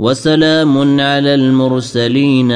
وسلام على المرسلين.